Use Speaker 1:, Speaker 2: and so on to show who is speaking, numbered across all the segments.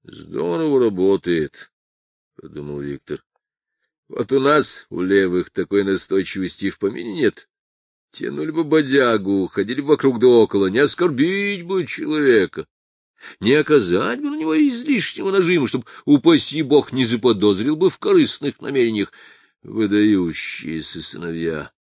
Speaker 1: — Здорово работает, — подумал Виктор. — Вот у нас, у левых, такой настойчивости в помине нет. Тянули бы бодягу, ходили бы вокруг да около, не оскорбить бы человека, не оказать бы на него излишнего нажима, чтобы, упаси бог, не заподозрил бы в корыстных намерениях выдающиеся сыновья.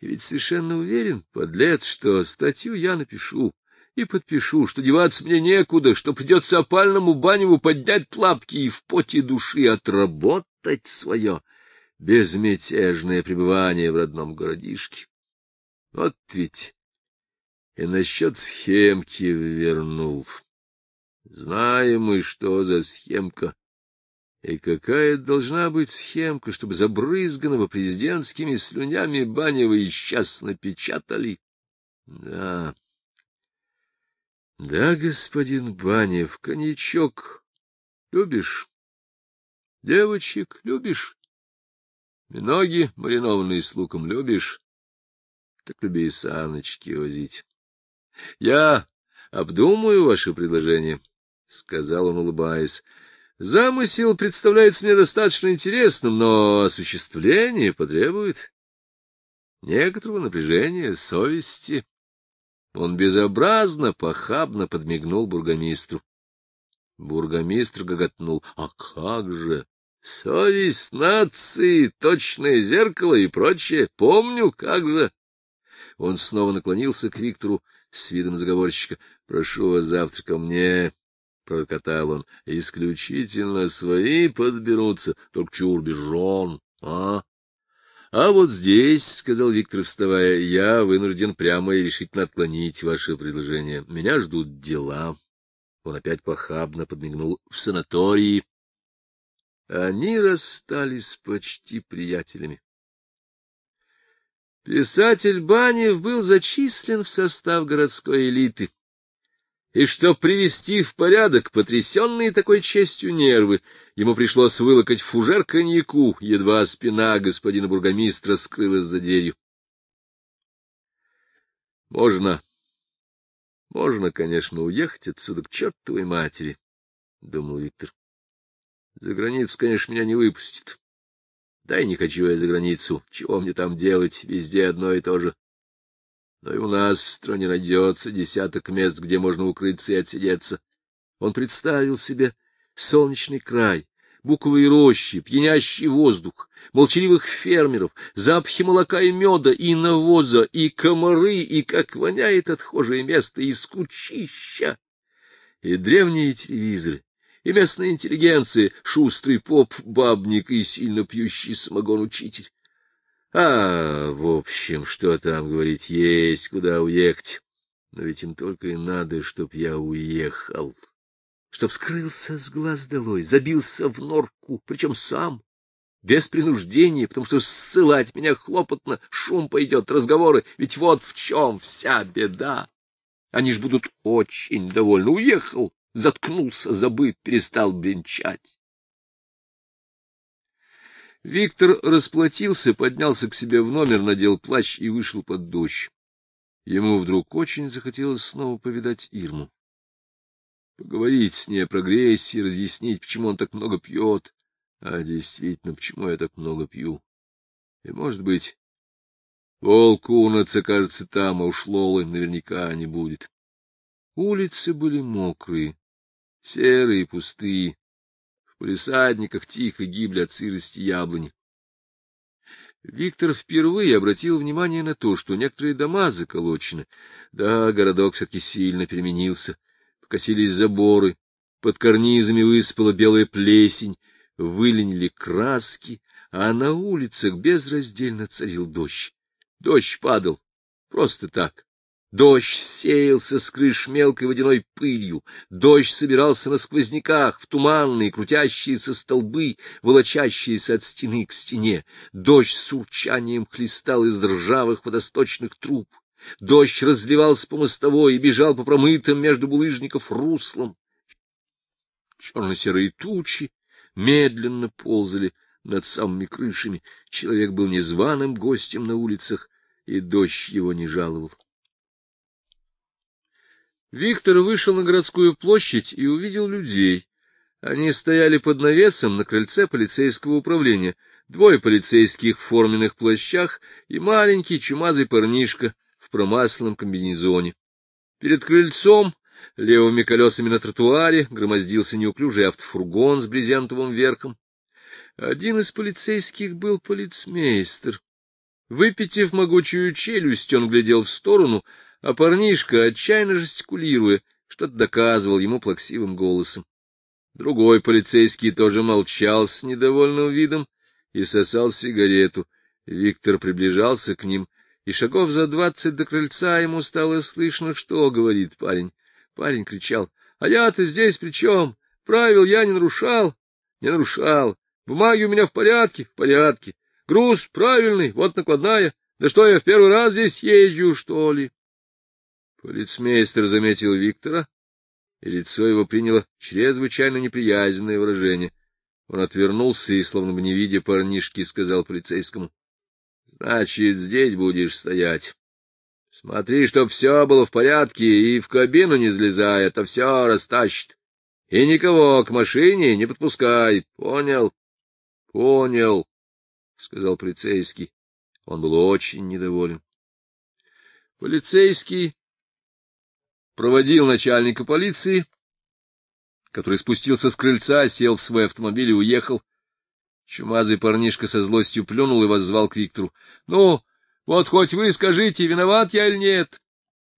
Speaker 1: Ведь совершенно уверен, подлец, что статью я напишу и подпишу, что деваться мне некуда, что придется опальному баневу поднять лапки и в поте души отработать свое безмятежное пребывание в родном городишке. Вот ведь и насчет схемки вернул. Знаем мы, что за схемка. И какая должна быть схемка, чтобы забрызганного президентскими слюнями Банева и сейчас напечатали? Да. Да, господин Банев, коньячок любишь? Девочек любишь? Ноги, маринованные с луком, любишь? Так люби и саночки возить. — Я обдумаю ваше предложение, — сказал он, улыбаясь. — Замысел представляется мне достаточно интересным, но осуществление потребует некоторого напряжения совести. Он безобразно, похабно подмигнул бургомистру. Бургомистр гоготнул. — А как же! Совесть нации, точное зеркало и прочее. Помню, как же. Он снова наклонился к Виктору с видом заговорщика. — Прошу вас завтра ко мне, — прокатал он. — Исключительно свои подберутся, только чур без жен, а? — А вот здесь, — сказал Виктор, вставая, — я вынужден прямо и решительно отклонить ваше предложение. Меня ждут дела. Он опять похабно подмигнул в санатории. Они расстались почти приятелями. Писатель Банев был зачислен в состав городской элиты. И чтоб привести в порядок потрясенные такой честью нервы, ему пришлось вылокать фужер коньяку, едва спина господина бургомистра скрылась за дверью. Можно, можно, конечно, уехать отсюда к чертовой матери, — думал Виктор. За границу, конечно, меня не выпустят. Да и не хочу я за границу. Чего мне там делать? Везде одно и то же. Но и у нас в стране найдется десяток мест, где можно укрыться и отсидеться. Он представил себе солнечный край, буковые рощи, пьянящий воздух, молчаливых фермеров, запахи молока и меда, и навоза, и комары, и как воняет отхожее место, и скучища, и древние телевизоры, и местная интеллигенция, шустрый поп-бабник и сильно пьющий самогон учитель. А, в общем, что там говорить, есть куда уехать. Но ведь им только и надо, чтоб я уехал. Чтоб скрылся с глаз долой, забился в норку, причем сам, без принуждения, потому что ссылать меня хлопотно, шум пойдет, разговоры, ведь вот в чем вся беда. Они ж будут очень довольны. Уехал, заткнулся, забыт, перестал бренчать. Виктор расплатился, поднялся к себе в номер, надел плащ и вышел под дождь. Ему вдруг очень захотелось снова повидать Ирму. Поговорить с ней о прогрессе, разъяснить, почему он так много пьет, а действительно, почему я так много пью. И, может быть, волкунаца, кажется, там, а уж Лолы наверняка не будет. Улицы были мокрые, серые пустые. Полисадниках тихо гибли от сырости яблони. Виктор впервые обратил внимание на то, что некоторые дома заколочены. Да, городок все-таки сильно переменился. Покосились заборы, под карнизами выспала белая плесень, выленили краски, а на улицах безраздельно царил дождь. Дождь падал просто так, Дождь сеялся с крыш мелкой водяной пылью, дождь собирался на сквозняках, в туманные крутящиеся столбы, волочащиеся от стены к стене. Дождь с урчанием хлестал из ржавых водосточных труб. Дождь разливался по мостовой и бежал по промытым между булыжников руслам. Черно-серые тучи медленно ползали над самыми крышами. Человек был незваным гостем на улицах, и дождь его не жаловал. Виктор вышел на городскую площадь и увидел людей. Они стояли под навесом на крыльце полицейского управления, двое полицейских в форменных плащах и маленький чумазый парнишка в промасленном комбинезоне. Перед крыльцом, левыми колесами на тротуаре, громоздился неуклюжий автофургон с брезентовым верхом. Один из полицейских был полицмейстер. Выпитив могучую челюсть, он глядел в сторону, а парнишка, отчаянно жестикулируя, что-то доказывал ему плаксивым голосом. Другой полицейский тоже молчал с недовольным видом и сосал сигарету. Виктор приближался к ним, и шагов за двадцать до крыльца ему стало слышно, что говорит парень. Парень кричал, — А я-то здесь при чем? Правил я не нарушал. Не нарушал. Бумаги у меня в порядке, в порядке. Груз правильный, вот накладная. Да что, я в первый раз здесь езжу, что ли? Полицмейстер заметил Виктора, и лицо его приняло чрезвычайно неприязненное выражение. Он отвернулся и, словно бы не видя парнишки, сказал полицейскому. — Значит, здесь будешь стоять. Смотри, чтоб все было в порядке, и в кабину не залезай, это все растащит. И никого к машине не подпускай, понял? — Понял, — сказал полицейский. Он был очень недоволен. Полицейский проводил начальника полиции, который спустился с крыльца, сел в свой автомобиль и уехал. Чумазый парнишка со злостью плюнул и воззвал к Виктору. — Ну, вот хоть вы скажите, виноват я или нет?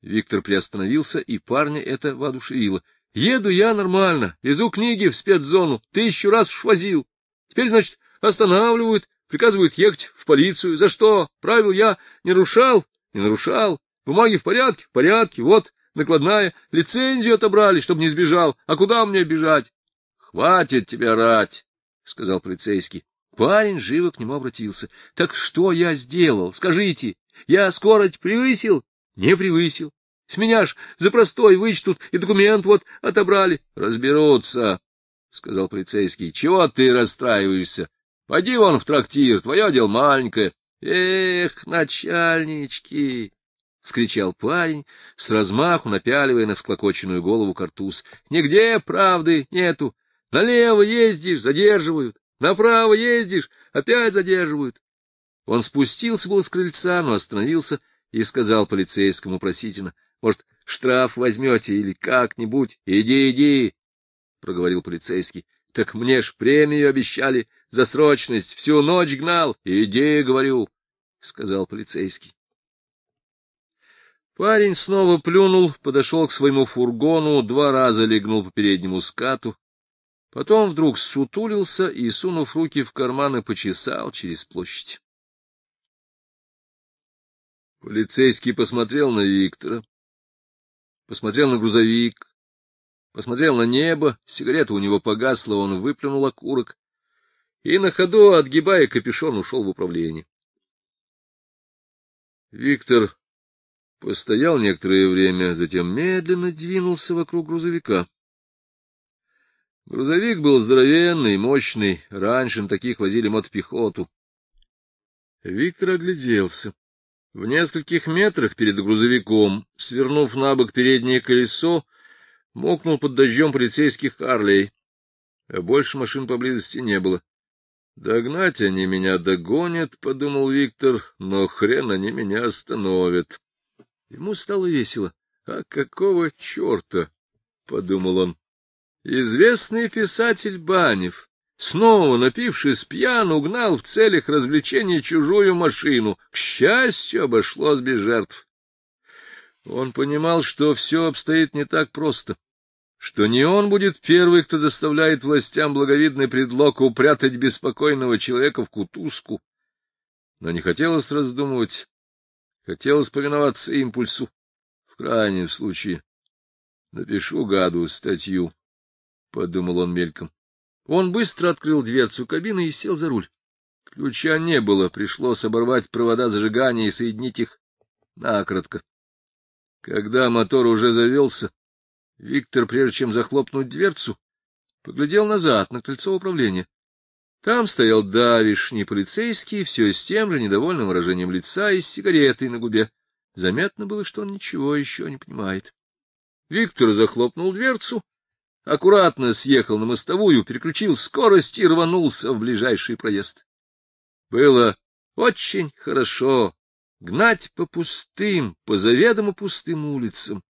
Speaker 1: Виктор приостановился, и парня это воодушевило. — Еду я нормально, везу книги в спецзону, тысячу раз уж возил. Теперь, значит, останавливают, приказывают ехать в полицию. За что? Правил я не нарушал? Не нарушал. Бумаги в порядке? В порядке. Вот, накладная, лицензию отобрали, чтобы не сбежал. А куда мне бежать? — Хватит тебя орать, — сказал полицейский. Парень живо к нему обратился. — Так что я сделал? Скажите, я скорость превысил? — Не превысил. С меня ж за простой вычтут, и документ вот отобрали. — Разберутся, — сказал полицейский. — Чего ты расстраиваешься? Пойди вон в трактир, твое дело маленькое. — Эх, начальнички! — вскричал парень, с размаху напяливая на всклокоченную голову картуз. — Нигде правды нету. Налево ездишь — задерживают. Направо ездишь — опять задерживают. Он спустился было с крыльца, но остановился и сказал полицейскому просительно. — Может, штраф возьмете или как-нибудь? — Иди, иди, — проговорил полицейский. — Так мне ж премию обещали за срочность. Всю ночь гнал. — Иди, — говорю, — сказал полицейский. Парень снова плюнул, подошел к своему фургону, два раза легнул по переднему скату, потом вдруг сутулился и, сунув руки в карманы, почесал через площадь. Полицейский посмотрел на Виктора, посмотрел на грузовик, посмотрел на небо, сигарета у него погасла, он выплюнул окурок и на ходу, отгибая капюшон, ушел в управление. Виктор Постоял некоторое время, затем медленно двинулся вокруг грузовика. Грузовик был здоровенный, мощный, раньше на таких возили мотопехоту. Виктор огляделся. В нескольких метрах перед грузовиком, свернув на бок переднее колесо, мокнул под дождем полицейских Харлей, а больше машин поблизости не было. «Догнать они меня догонят», — подумал Виктор, — «но хрен они меня остановят». Ему стало весело. «А какого черта?» — подумал он. Известный писатель Банев, снова напившись пьян, угнал в целях развлечения чужую машину. К счастью, обошлось без жертв. Он понимал, что все обстоит не так просто, что не он будет первый, кто доставляет властям благовидный предлог упрятать беспокойного человека в кутузку. Но не хотелось раздумывать. Хотелось повиноваться импульсу. В крайнем случае напишу гаду статью, — подумал он мельком. Он быстро открыл дверцу кабины и сел за руль. Ключа не было, пришлось оборвать провода зажигания и соединить их накратко. Когда мотор уже завелся, Виктор, прежде чем захлопнуть дверцу, поглядел назад на кольцо управления. Там стоял давишний полицейский, все с тем же недовольным выражением лица и с сигаретой на губе. Заметно было, что он ничего еще не понимает. Виктор захлопнул дверцу, аккуратно съехал на мостовую, переключил скорость и рванулся в ближайший проезд. Было очень хорошо гнать по пустым, по заведомо пустым улицам,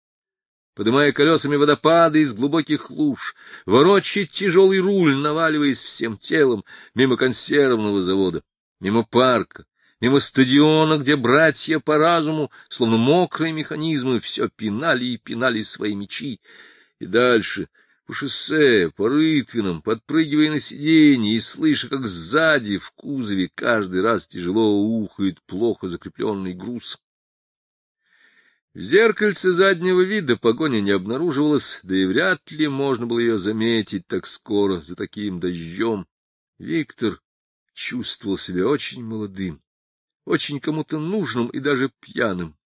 Speaker 1: подымая колесами водопады из глубоких луж, ворочать тяжелый руль, наваливаясь всем телом, мимо консервного завода, мимо парка, мимо стадиона, где братья по разуму, словно мокрые механизмы, все пинали и пинали свои мечи, и дальше — по шоссе, по рытвинам, подпрыгивая на сиденье и слыша, как сзади в кузове каждый раз тяжело ухает плохо закрепленный груз. Зеркальце заднего вида погоня не обнаруживалась, да и вряд ли можно было ее заметить так скоро, за таким дождем. Виктор чувствовал себя очень молодым, очень кому-то нужным и даже пьяным.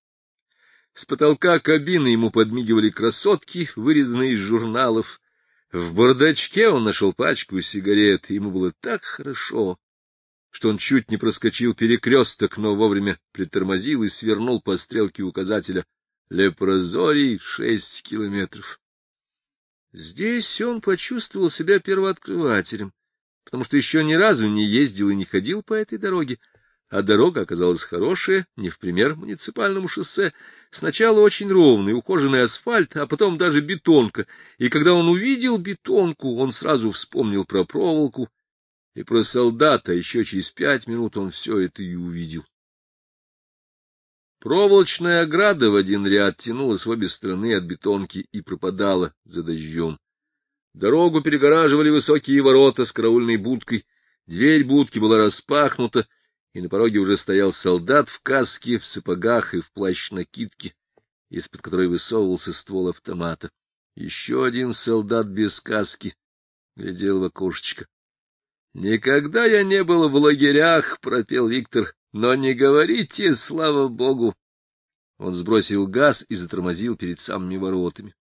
Speaker 1: С потолка кабины ему подмигивали красотки, вырезанные из журналов, в бардачке он нашел пачку сигарет, и ему было так хорошо, что он чуть не проскочил перекресток, но вовремя притормозил и свернул по стрелке указателя Лепрозорий шесть километров. Здесь он почувствовал себя первооткрывателем, потому что еще ни разу не ездил и не ходил по этой дороге, а дорога оказалась хорошая, не в пример муниципальному шоссе. Сначала очень ровный, ухоженный асфальт, а потом даже бетонка. И когда он увидел бетонку, он сразу вспомнил про проволоку и про солдата. Еще через пять минут он все это и увидел. Проволочная ограда в один ряд тянулась в обе стороны от бетонки и пропадала за дождем. Дорогу перегораживали высокие ворота с караульной будкой. Дверь будки была распахнута, и на пороге уже стоял солдат в каске, в сапогах и в плащ-накидке, из-под которой высовывался ствол автомата. Еще один солдат без каски глядел в окошечко. — Никогда я не был в лагерях, — пропел Виктор, — но не говорите, слава богу. Он сбросил газ и затормозил перед самыми воротами.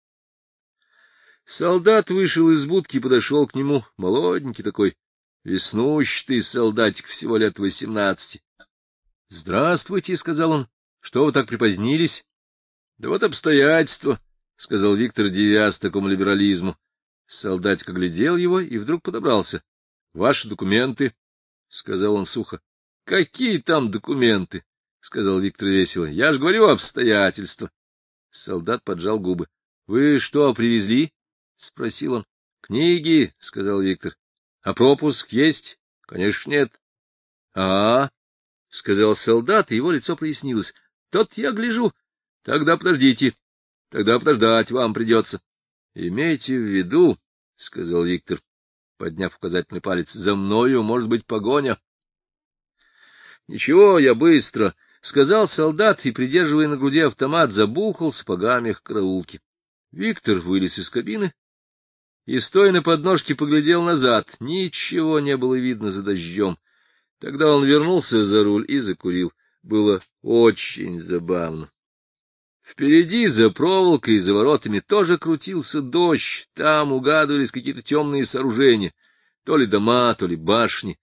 Speaker 1: Солдат вышел из будки и подошел к нему, молоденький такой, Веснущий солдатик всего лет восемнадцати. — Здравствуйте, — сказал он. — Что вы так припозднились? — Да вот обстоятельства, — сказал Виктор, девяз такому либерализму. Солдатик оглядел его и вдруг подобрался. — Ваши документы, — сказал он сухо. — Какие там документы? — сказал Виктор весело. — Я же говорю обстоятельства. Солдат поджал губы. — Вы что, привезли? — спросил он. — Книги, — сказал Виктор. А пропуск есть? Конечно, нет. А, — сказал солдат, и его лицо прояснилось. — Тот я гляжу. Тогда подождите. Тогда подождать вам придется. — Имейте в виду, — сказал Виктор, подняв указательный палец, — за мною может быть погоня. — Ничего, я быстро, — сказал солдат, и, придерживая на груди автомат, забухал сапогами к караулке. Виктор вылез из кабины, и, стоя на подножке, поглядел назад. Ничего не было видно за дождем. Тогда он вернулся за руль и закурил. Было очень забавно. Впереди, за проволокой и за воротами, тоже крутился дождь. Там угадывались какие-то темные сооружения. То ли дома, то ли башни.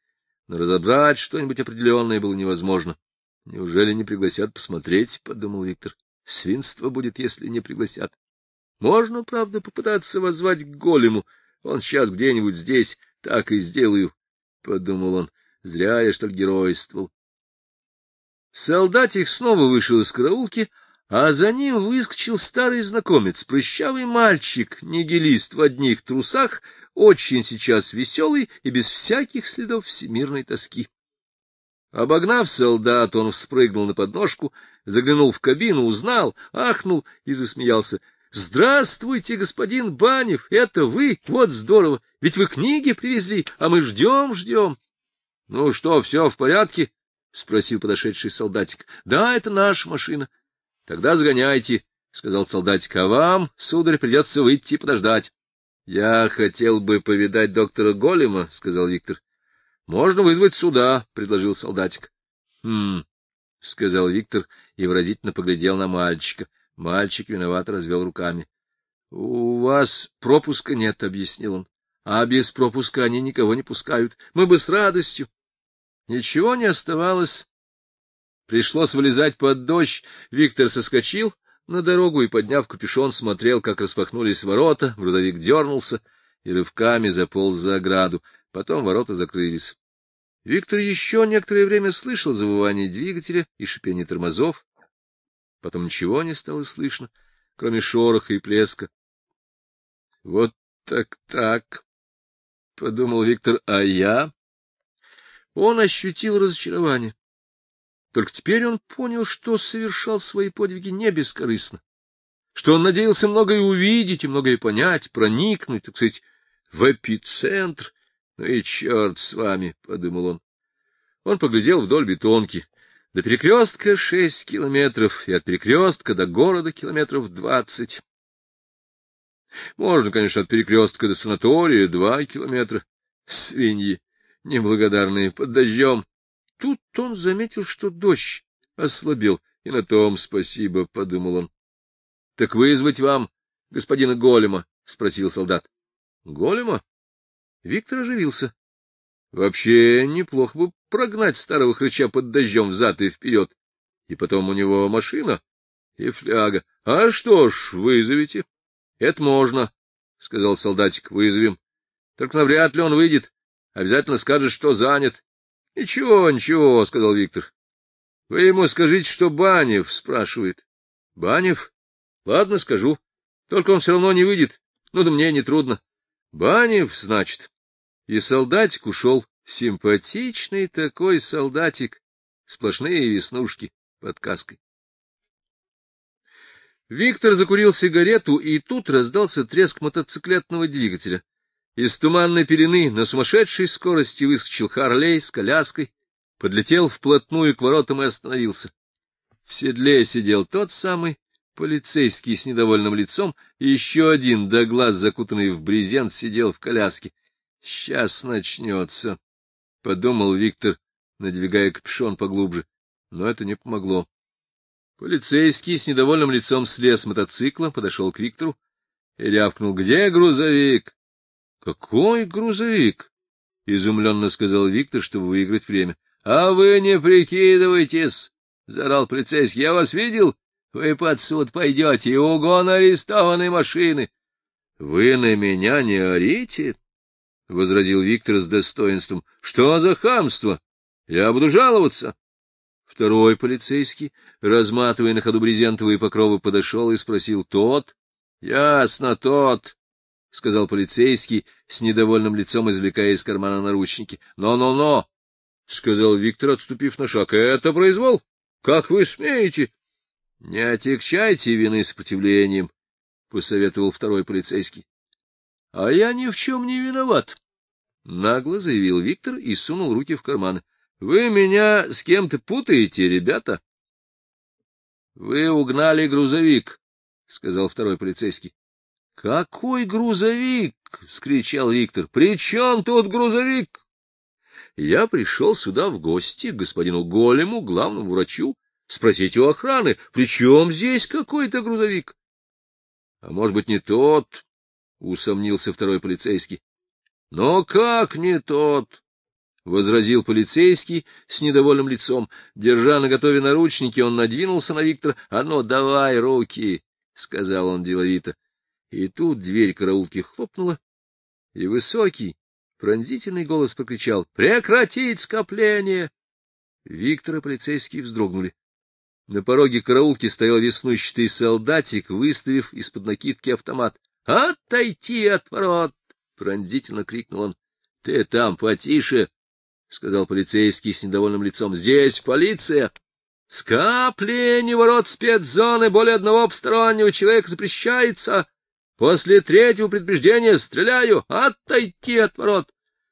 Speaker 1: Но разобрать что-нибудь определенное было невозможно. Неужели не пригласят посмотреть, — подумал Виктор. Свинство будет, если не пригласят. Можно, правда, попытаться воззвать к голему. Он сейчас где-нибудь здесь, так и сделаю, — подумал он. Зря я, что ли, геройствовал. Солдатик снова вышел из караулки, а за ним выскочил старый знакомец, прыщавый мальчик, нигилист в одних трусах, очень сейчас веселый и без всяких следов всемирной тоски. Обогнав солдат, он вспрыгнул на подножку, заглянул в кабину, узнал, ахнул и засмеялся. — Здравствуйте, господин Банев, это вы? Вот здорово, ведь вы книги привезли, а мы ждем, ждем. — Ну что, все в порядке? — спросил подошедший солдатик. — Да, это наша машина. — Тогда сгоняйте, — сказал солдатик, — а вам, сударь, придется выйти и подождать. — Я хотел бы повидать доктора Голема, — сказал Виктор. — Можно вызвать сюда, — предложил солдатик. — Хм, — сказал Виктор и выразительно поглядел на мальчика. — Мальчик виновато развел руками. — У вас пропуска нет, — объяснил он. — А без пропуска они никого не пускают. Мы бы с радостью. Ничего не оставалось. Пришлось вылезать под дождь. Виктор соскочил на дорогу и, подняв капюшон, смотрел, как распахнулись ворота, грузовик дернулся и рывками заполз за ограду. Потом ворота закрылись. Виктор еще некоторое время слышал завывание двигателя и шипение тормозов. Потом ничего не стало слышно, кроме шороха и плеска. — Вот так-так, — подумал Виктор, — а я? Он ощутил разочарование. Только теперь он понял, что совершал свои подвиги не бескорыстно, что он надеялся многое увидеть и многое понять, проникнуть, так сказать, в эпицентр. Ну и черт с вами, — подумал он. Он поглядел вдоль бетонки. До перекрестка шесть километров, и от перекрестка до города километров двадцать. Можно, конечно, от перекрестка до санатория два километра. Свиньи неблагодарные, под дождем. Тут он заметил, что дождь ослабел, и на том спасибо, — подумал он. — Так вызвать вам господина Голема? — спросил солдат. — Голема? Виктор оживился. Вообще неплохо бы прогнать старого хрыча под дождем взад и вперед. И потом у него машина и фляга. — А что ж, вызовите. — Это можно, — сказал солдатик, — вызовем. Только навряд ли он выйдет. Обязательно скажет, что занят. — Ничего, ничего, — сказал Виктор. — Вы ему скажите, что Банев спрашивает. — Банев? Ладно, скажу. Только он все равно не выйдет. Ну да мне не трудно. Банев, значит. И солдатик ушел. Симпатичный такой солдатик. Сплошные веснушки под каской. Виктор закурил сигарету, и тут раздался треск мотоциклетного двигателя. Из туманной пелены на сумасшедшей скорости выскочил Харлей с коляской, подлетел вплотную к воротам и остановился. В седле сидел тот самый полицейский с недовольным лицом, и еще один, до глаз закутанный в брезент, сидел в коляске. — Сейчас начнется, — подумал Виктор, надвигая капюшон поглубже. Но это не помогло. Полицейский с недовольным лицом слез с мотоцикла, подошел к Виктору и рявкнул. — Где грузовик? — Какой грузовик? — изумленно сказал Виктор, чтобы выиграть время. — А вы не прикидывайтесь! — заорал полицейский. — Я вас видел? Вы под суд пойдете угон арестованной машины. — Вы на меня не орите? — возразил Виктор с достоинством. — Что за хамство? Я буду жаловаться. Второй полицейский, разматывая на ходу брезентовые покровы, подошел и спросил. — Тот? — Ясно, тот. — сказал полицейский, с недовольным лицом извлекая из кармана наручники. «Но, но, но! — сказал Виктор, отступив на шаг. — Это произвол? Как вы смеете? — Не отягчайте вины сопротивлением, — посоветовал второй полицейский. — А я ни в чем не виноват, — нагло заявил Виктор и сунул руки в карманы. — Вы меня с кем-то путаете, ребята? — Вы угнали грузовик, — сказал второй полицейский. — Какой грузовик? — вскричал Виктор. — При чем тут грузовик? Я пришел сюда в гости к господину Голему, главному врачу, спросить у охраны, при чем здесь какой-то грузовик? — А может быть, не тот? — усомнился второй полицейский. — Но как не тот? — возразил полицейский с недовольным лицом. Держа наготове наручники, он надвинулся на Виктора. — А ну, давай руки! — сказал он деловито. И тут дверь караулки хлопнула, и высокий, пронзительный голос прокричал «Прекратить скопление!» Виктор и полицейские вздрогнули. На пороге караулки стоял веснущатый солдатик, выставив из-под накидки автомат. «Отойти от ворот!» — пронзительно крикнул он. «Ты там потише!» — сказал полицейский с недовольным лицом. «Здесь полиция!» «Скопление ворот спецзоны более одного постороннего человека запрещается!» После третьего предупреждения стреляю! Отойти от ворот!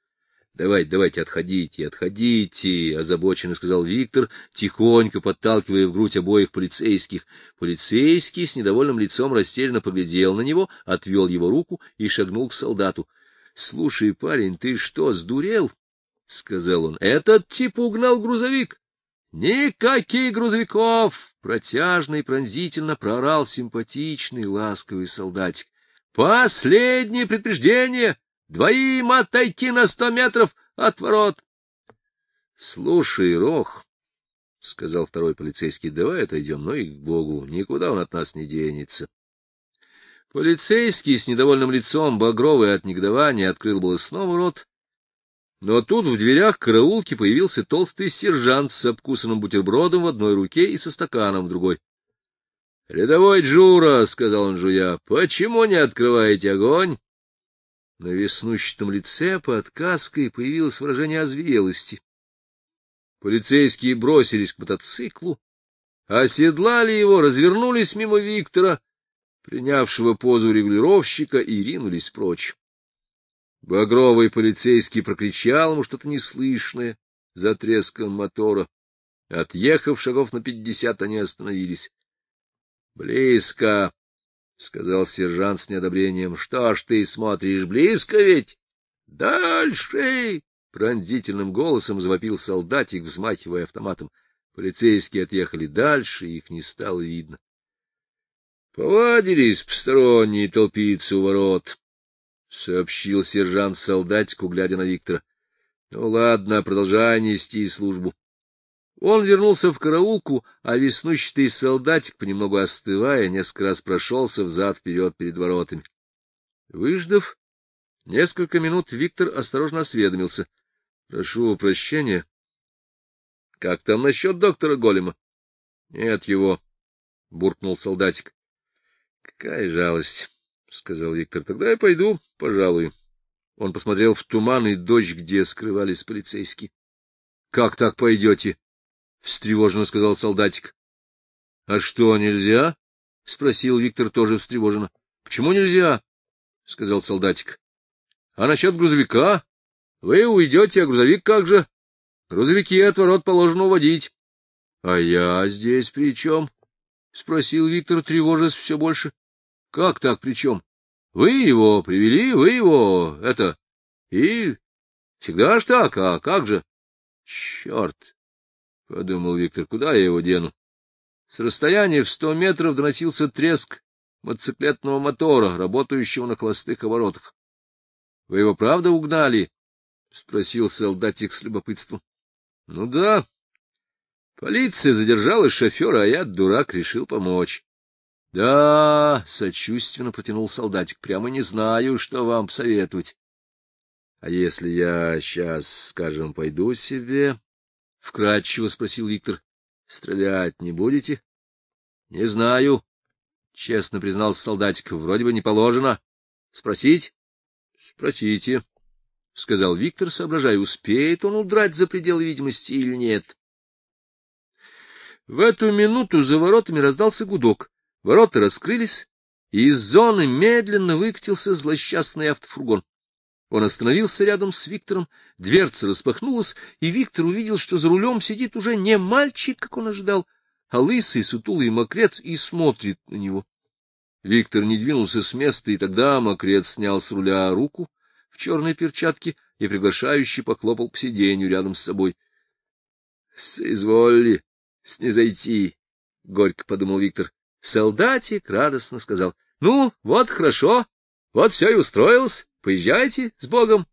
Speaker 1: — Давайте, давайте, отходите, отходите, — озабоченно сказал Виктор, тихонько подталкивая в грудь обоих полицейских. Полицейский с недовольным лицом растерянно поглядел на него, отвел его руку и шагнул к солдату. — Слушай, парень, ты что, сдурел? — сказал он. — Этот тип угнал грузовик. — Никаких грузовиков! — протяжно и пронзительно проорал симпатичный ласковый солдатик. Последнее предупреждение! Двоим отойти на сто метров от ворот! — Слушай, Рох, — сказал второй полицейский, — давай отойдем, но и к Богу, никуда он от нас не денется. Полицейский с недовольным лицом, багровый от негодования, открыл было снова рот, но тут в дверях караулки появился толстый сержант с обкусанным бутербродом в одной руке и со стаканом в другой. — Рядовой Джура, — сказал он жуя, — почему не открываете огонь? На веснущатом лице под каской появилось выражение озверелости. Полицейские бросились к мотоциклу, оседлали его, развернулись мимо Виктора, принявшего позу регулировщика, и ринулись прочь. Багровый полицейский прокричал ему что-то неслышное за треском мотора. Отъехав шагов на пятьдесят, они остановились. — Близко, — сказал сержант с неодобрением. — Что ж ты смотришь, близко ведь? — Дальше! — пронзительным голосом завопил солдатик, взмахивая автоматом. Полицейские отъехали дальше, их не стало видно. — Повадились посторонние толпиться у ворот, — сообщил сержант солдатику, глядя на Виктора. — Ну ладно, продолжай нести службу. Он вернулся в караулку, а веснущатый солдатик, понемногу остывая, несколько раз прошелся взад-вперед перед воротами. Выждав несколько минут, Виктор осторожно осведомился. — Прошу прощения. — Как там насчет доктора Голема? — Нет его, — буркнул солдатик. — Какая жалость, — сказал Виктор. — Тогда я пойду, пожалуй. Он посмотрел в туман и дождь, где скрывались полицейские. — Как так пойдете? — встревоженно сказал солдатик. — А что, нельзя? — спросил Виктор тоже встревоженно. — Почему нельзя? — сказал солдатик. — А насчет грузовика? Вы уйдете, а грузовик как же? Грузовики от ворот положено уводить. — А я здесь при чем? — спросил Виктор, тревожась все больше. — Как так при чем? Вы его привели, вы его, это... И всегда ж так, а как же? Черт! — подумал Виктор, — куда я его дену? С расстояния в сто метров доносился треск мотоциклетного мотора, работающего на холостых оборотах. — Вы его правда угнали? — спросил солдатик с любопытством. — Ну да. Полиция задержала шофера, а я, дурак, решил помочь. — Да, — сочувственно протянул солдатик, — прямо не знаю, что вам посоветовать. — А если я сейчас, скажем, пойду себе — вкратчиво спросил Виктор. — Стрелять не будете? — Не знаю, — честно признал солдатик. — Вроде бы не положено. — Спросить? — Спросите, — сказал Виктор, соображая, успеет он удрать за пределы видимости или нет. В эту минуту за воротами раздался гудок. Ворота раскрылись, и из зоны медленно выкатился злосчастный автофургон. Он остановился рядом с Виктором, дверца распахнулась, и Виктор увидел, что за рулем сидит уже не мальчик, как он ожидал, а лысый, сутулый мокрец и смотрит на него. Виктор не двинулся с места, и тогда мокрец снял с руля руку в черной перчатке и приглашающе похлопал по сиденью рядом с собой. — Соизволили снизойти, — горько подумал Виктор. Солдатик радостно сказал. — Ну, вот хорошо, вот все и устроилось. Поезжайте с Богом.